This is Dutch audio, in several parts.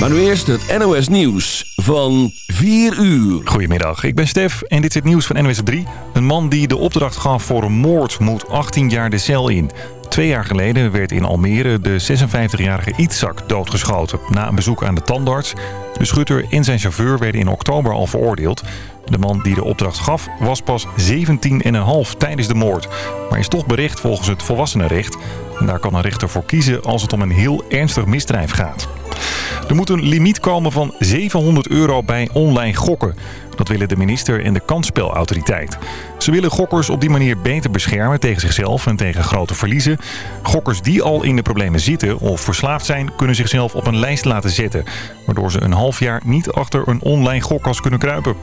Maar nu eerst het NOS Nieuws van 4 uur. Goedemiddag, ik ben Stef en dit is het nieuws van NOS 3. Een man die de opdracht gaf voor een moord moet 18 jaar de cel in. Twee jaar geleden werd in Almere de 56-jarige Itzak doodgeschoten... na een bezoek aan de tandarts. De schutter en zijn chauffeur werden in oktober al veroordeeld. De man die de opdracht gaf was pas 17,5 tijdens de moord. Maar is toch bericht volgens het volwassenenrecht. En daar kan een rechter voor kiezen als het om een heel ernstig misdrijf gaat. Er moet een limiet komen van 700 euro bij online gokken. Dat willen de minister en de kansspelautoriteit. Ze willen gokkers op die manier beter beschermen tegen zichzelf en tegen grote verliezen. Gokkers die al in de problemen zitten of verslaafd zijn... kunnen zichzelf op een lijst laten zetten. Waardoor ze een half jaar niet achter een online gokkast kunnen kruipen.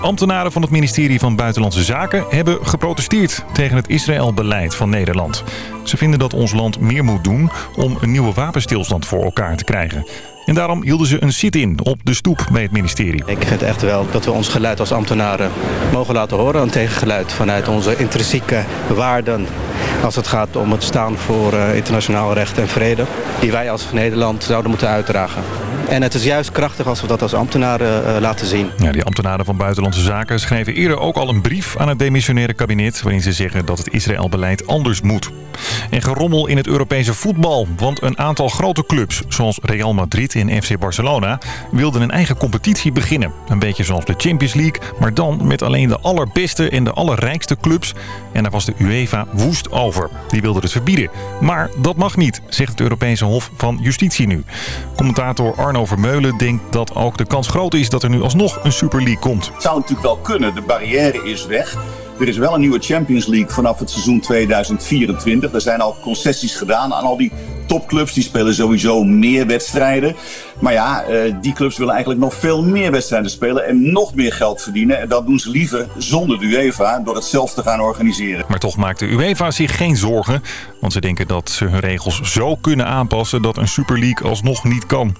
Ambtenaren van het ministerie van Buitenlandse Zaken hebben geprotesteerd... tegen het Israël-beleid van Nederland. Ze vinden dat ons land meer moet doen om een nieuwe wapenstilstand voor elkaar te krijgen. En daarom hielden ze een sit-in op de stoep bij het ministerie. Ik vind echt wel dat we ons geluid als ambtenaren mogen laten horen. Een tegengeluid vanuit onze intrinsieke waarden. Als het gaat om het staan voor uh, internationaal recht en vrede. Die wij als Nederland zouden moeten uitdragen. En het is juist krachtig als we dat als ambtenaren uh, laten zien. Ja, die ambtenaren van Buitenlandse Zaken schreven eerder ook al een brief aan het demissionaire kabinet... waarin ze zeggen dat het Israël-beleid anders moet. En gerommel in het Europese voetbal. Want een aantal grote clubs, zoals Real Madrid en FC Barcelona... wilden een eigen competitie beginnen. Een beetje zoals de Champions League, maar dan met alleen de allerbeste en de allerrijkste clubs. En daar was de UEFA woest over. Die wilde het verbieden. Maar dat mag niet, zegt het Europese Hof van Justitie nu. Commentator Arno Vermeulen denkt dat ook de kans groot is dat er nu alsnog een Super League komt. Het zou natuurlijk wel kunnen. De barrière is weg. Er is wel een nieuwe Champions League vanaf het seizoen 2024. Er zijn al concessies gedaan aan al die topclubs. Die spelen sowieso meer wedstrijden. Maar ja, die clubs willen eigenlijk nog veel meer wedstrijden spelen en nog meer geld verdienen. En dat doen ze liever zonder de UEFA door het zelf te gaan organiseren. Maar toch maakt de UEFA zich geen zorgen. Want ze denken dat ze hun regels zo kunnen aanpassen dat een Super League alsnog niet kan.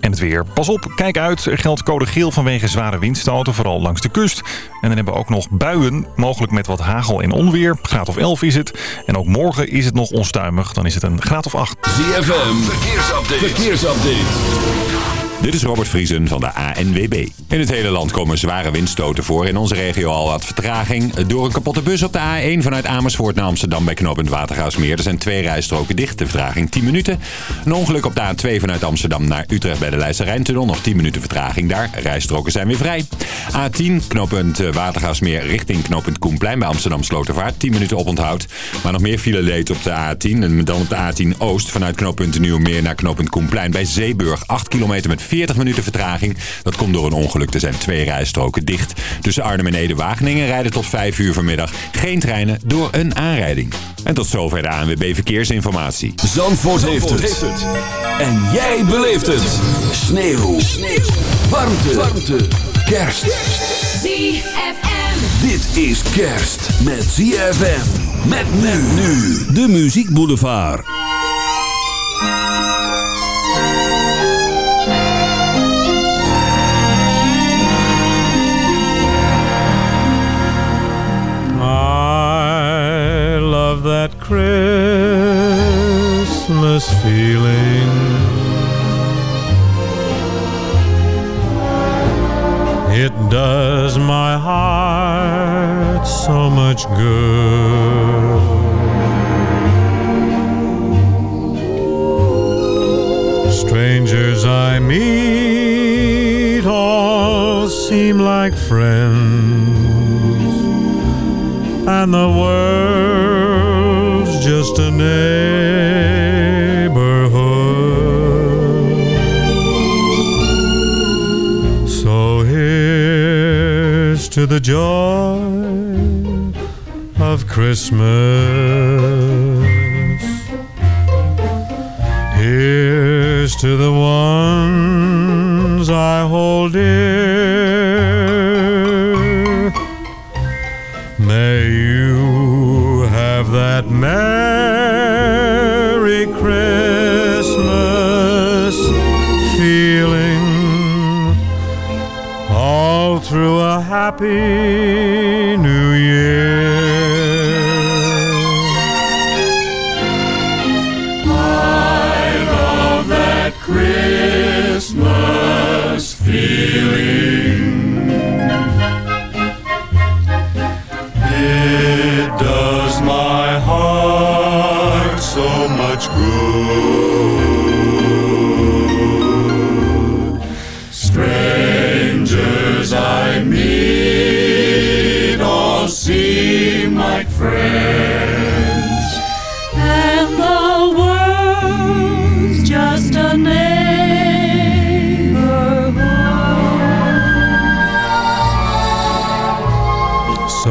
En het weer. Pas op, kijk uit. Er geldt code geel vanwege zware windstoten, vooral langs de kust. En dan hebben we ook nog buien, mogelijk met wat hagel en onweer. Graad of 11 is het. En ook morgen is het nog onstuimig, dan is het een graad of 8. ZFM, verkeersupdate. verkeersupdate. Dit is Robert Vriesen van de ANWB. In het hele land komen zware windstoten voor. In onze regio al wat vertraging. Door een kapotte bus op de A1 vanuit Amersfoort naar Amsterdam bij knooppunt Watergaasmeer. Er zijn twee rijstroken dicht. De vertraging 10 minuten. Een ongeluk op de A2 vanuit Amsterdam naar Utrecht bij de Leidse Rijntunnel. Nog 10 minuten vertraging daar. Rijstroken zijn weer vrij. A10 knooppunt Watergaasmeer richting knooppunt Koenplein bij Amsterdam Slotervaart. 10 minuten oponthoud. Maar nog meer file leed op de A10. En dan op de A10 Oost vanuit knooppunt Nieuwmeer naar knooppunt Koenplein bij Zeeburg. 8 kilometer met 40 minuten vertraging. Dat komt door een ongeluk. Er zijn twee rijstroken dicht. Tussen Arnhem en Ede-Wageningen rijden tot 5 uur vanmiddag geen treinen door een aanrijding. En tot zover de ANWB Verkeersinformatie. Zandvoort, Zandvoort heeft, het. En jij beleeft het. Sneeuw. Sneeuw. Warmte. Warmte. Kerst. ZFM. Dit is kerst met ZFM. Met men nu. De Muziek Boulevard. That Christmas feeling the joy of Christmas. Happy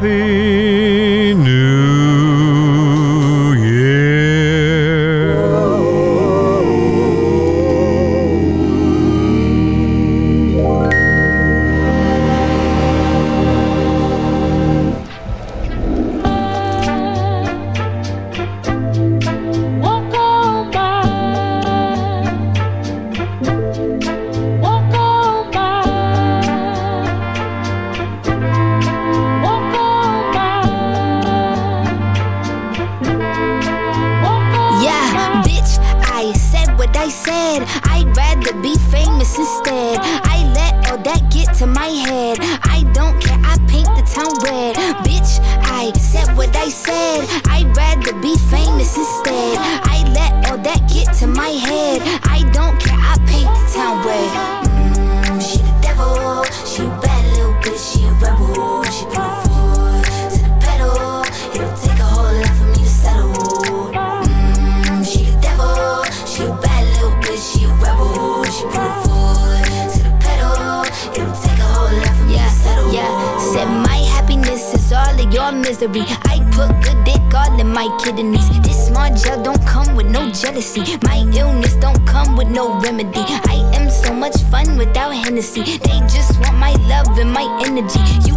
Happy This small gel don't come with no jealousy. My illness don't come with no remedy. I am so much fun without Hennessy. They just want my love and my energy. You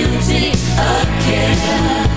Beauty again.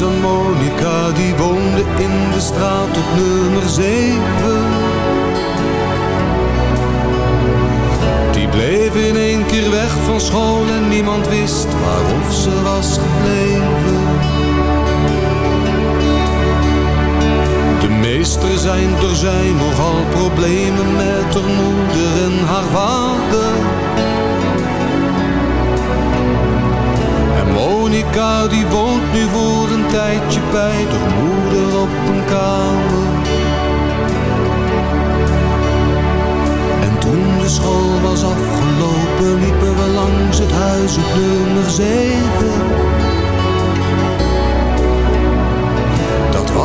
Wel eens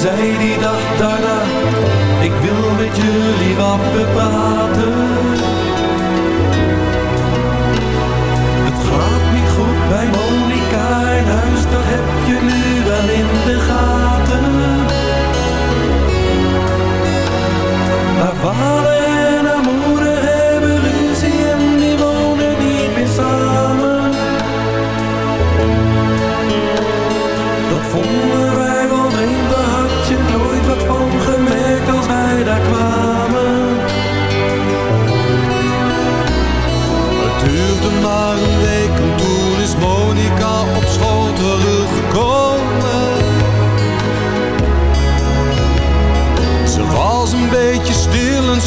Zei die dag daarna, ik wil met jullie wat bepraten. Het gaat niet goed bij Monica in huis, dat heb je nu wel in de gaten.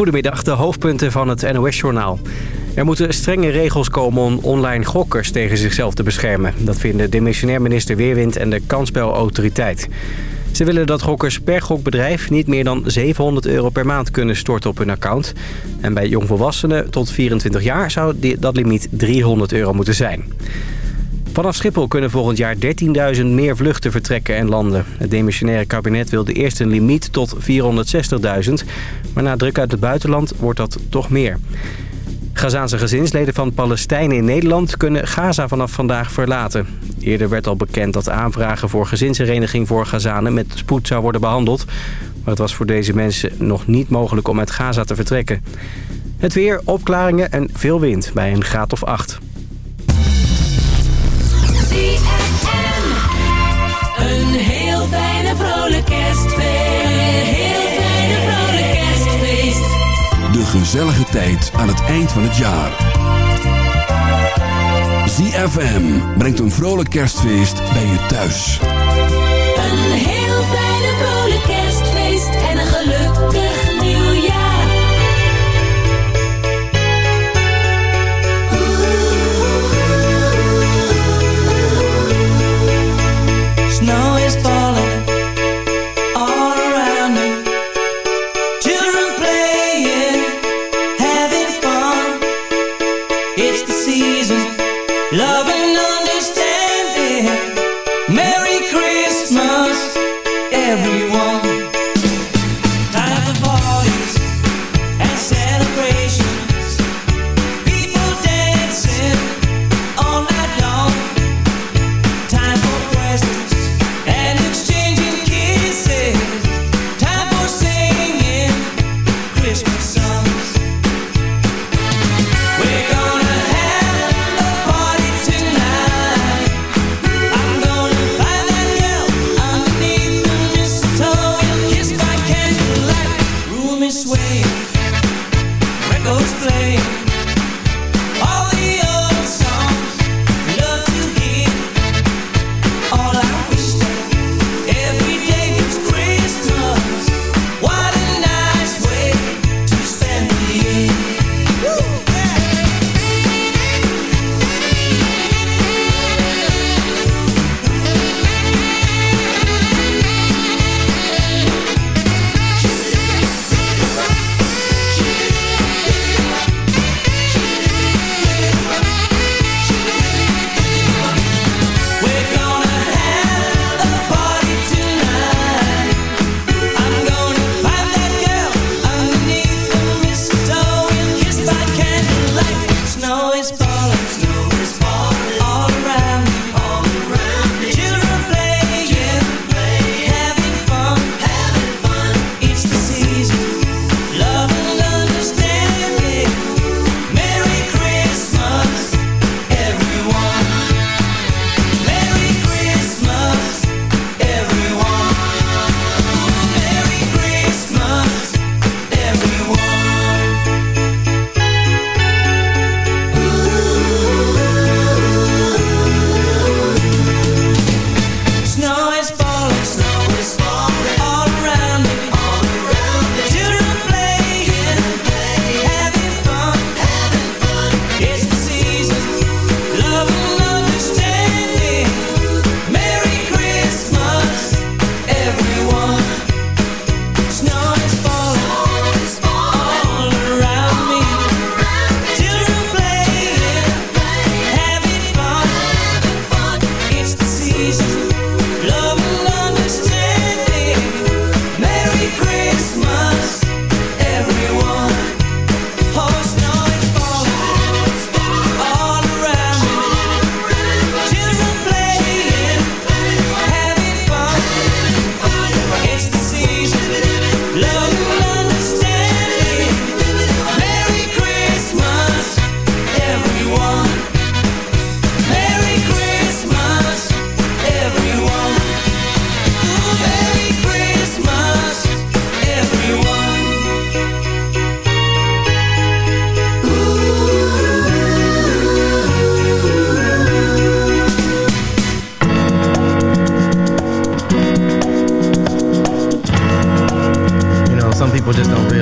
Goedemiddag, de hoofdpunten van het NOS-journaal. Er moeten strenge regels komen om online gokkers tegen zichzelf te beschermen. Dat vinden demissionair minister Weerwind en de Kansspelautoriteit. Ze willen dat gokkers per gokbedrijf niet meer dan 700 euro per maand kunnen storten op hun account. En bij jongvolwassenen tot 24 jaar zou dat limiet 300 euro moeten zijn. Vanaf Schiphol kunnen volgend jaar 13.000 meer vluchten vertrekken en landen. Het demissionaire kabinet wilde eerst een limiet tot 460.000. Maar na druk uit het buitenland wordt dat toch meer. Gazaanse gezinsleden van Palestijnen in Nederland kunnen Gaza vanaf vandaag verlaten. Eerder werd al bekend dat aanvragen voor gezinshereniging voor Gazanen met spoed zou worden behandeld. Maar het was voor deze mensen nog niet mogelijk om uit Gaza te vertrekken. Het weer, opklaringen en veel wind bij een graad of 8. Een heel fijne vrolijk kerstfeest. Een heel fijne vrolijk kerstfeest. De gezellige tijd aan het eind van het jaar. ZFM brengt een vrolijk kerstfeest bij je thuis. Een heel fijne vrolijk kerstfeest. En een gelukkig Well, just don't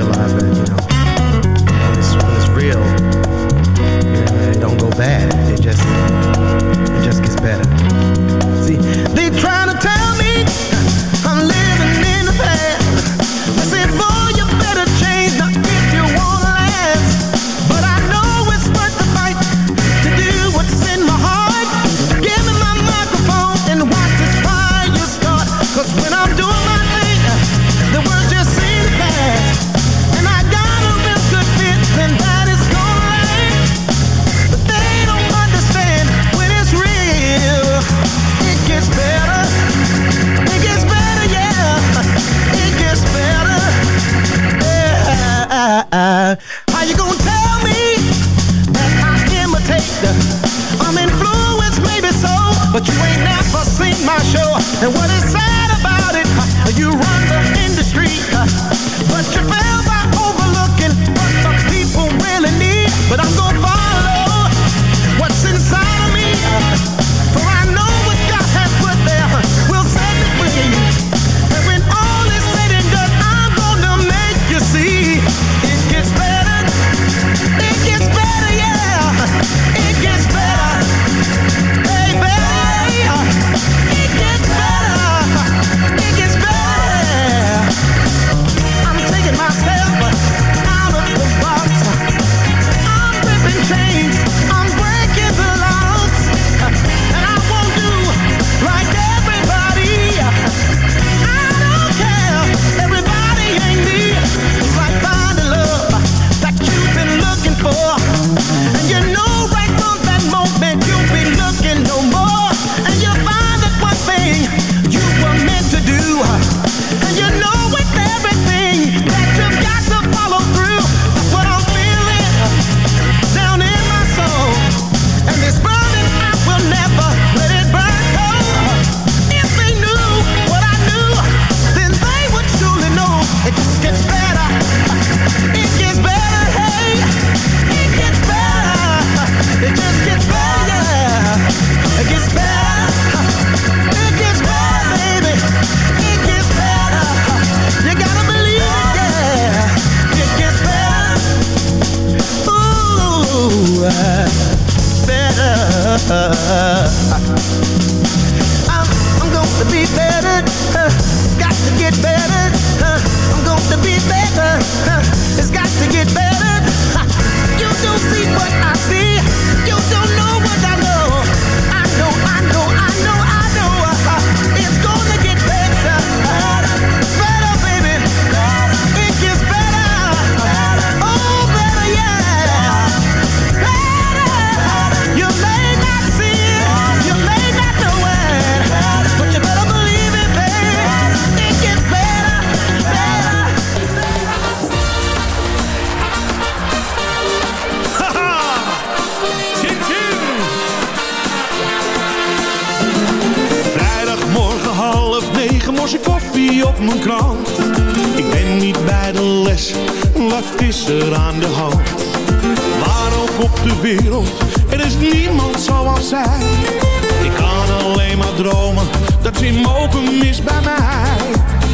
mis bij mij.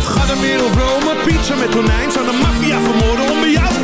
Ga op Rome, pizza met tonijn. Zou de maffia vermoorden om bij jou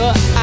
哥。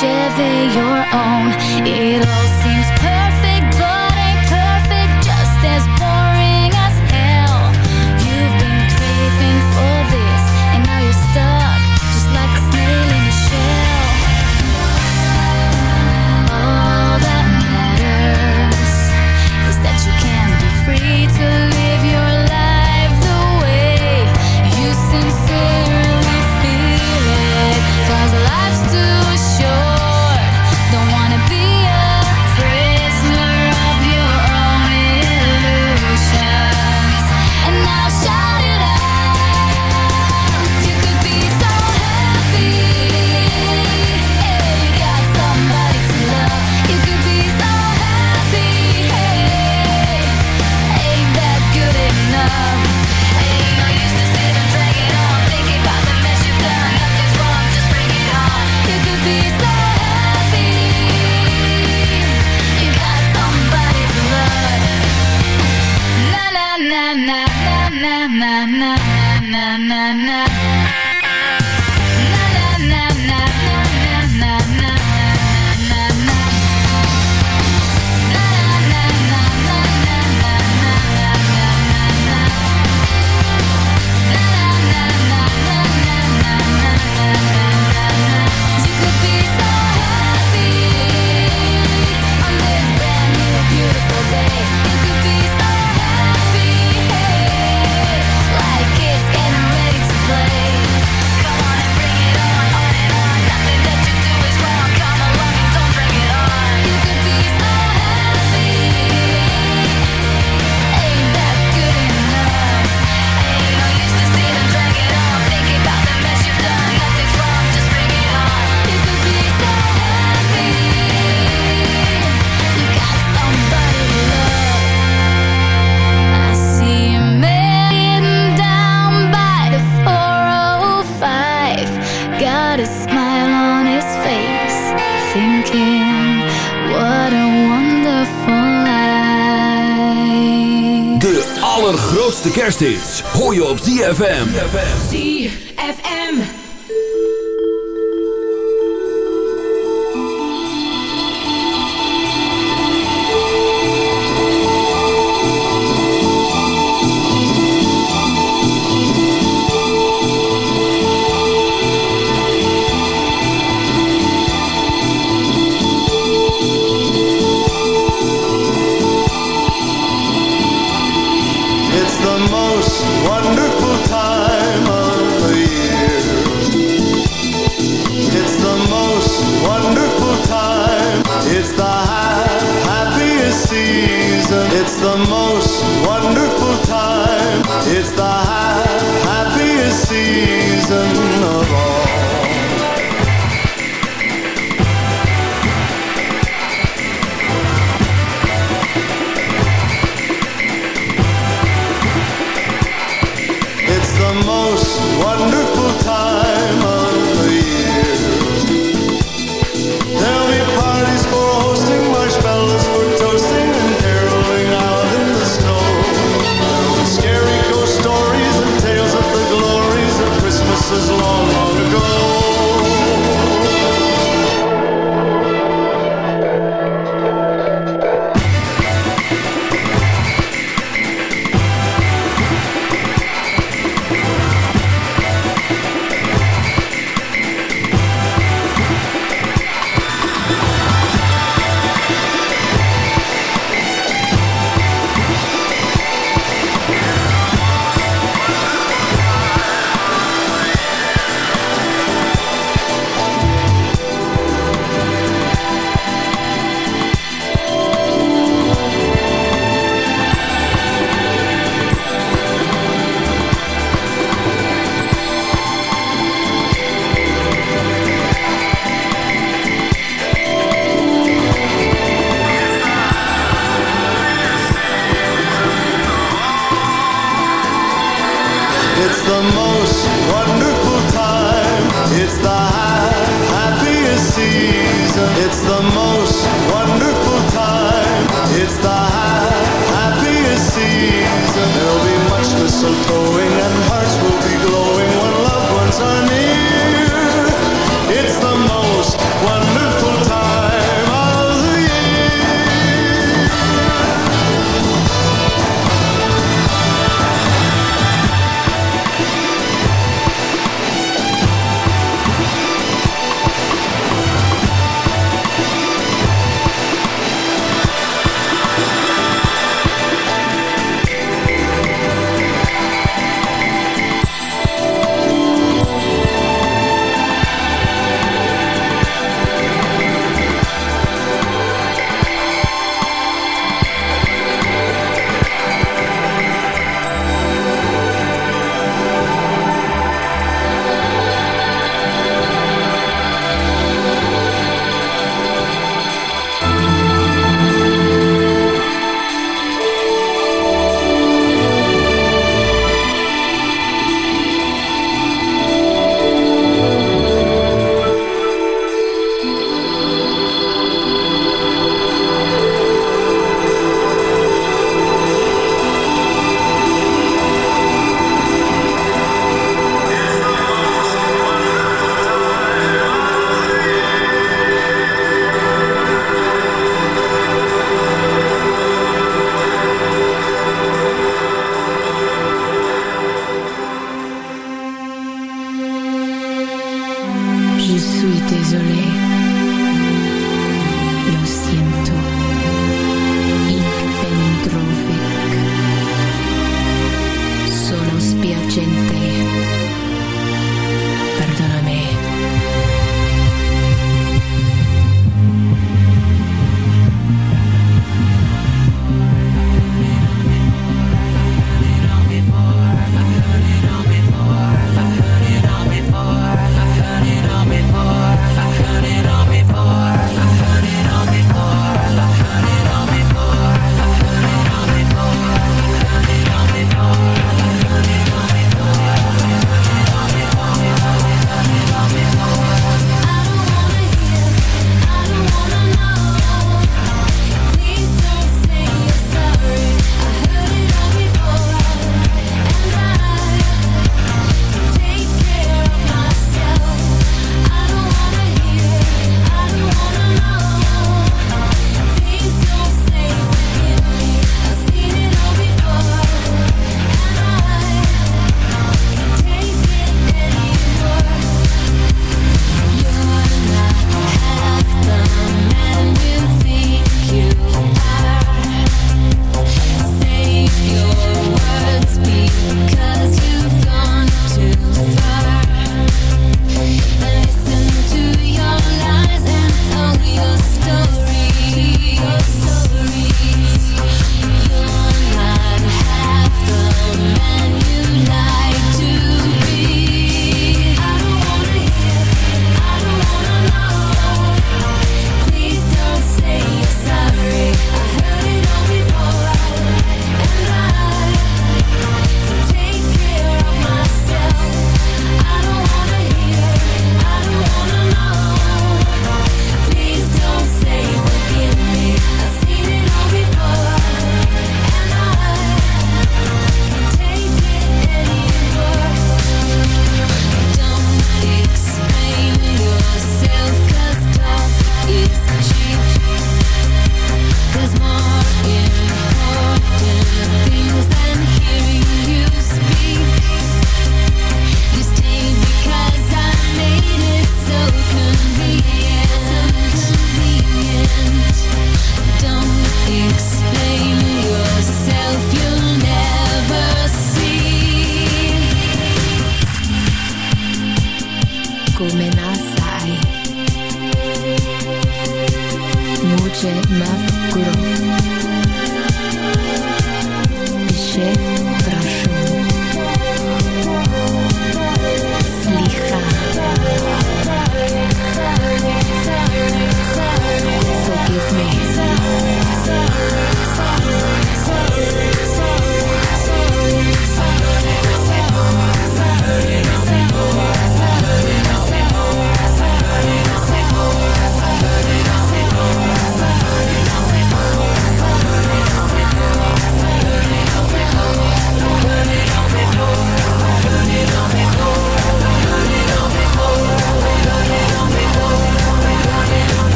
Chevy your own. It all seems Hits je op ZFM.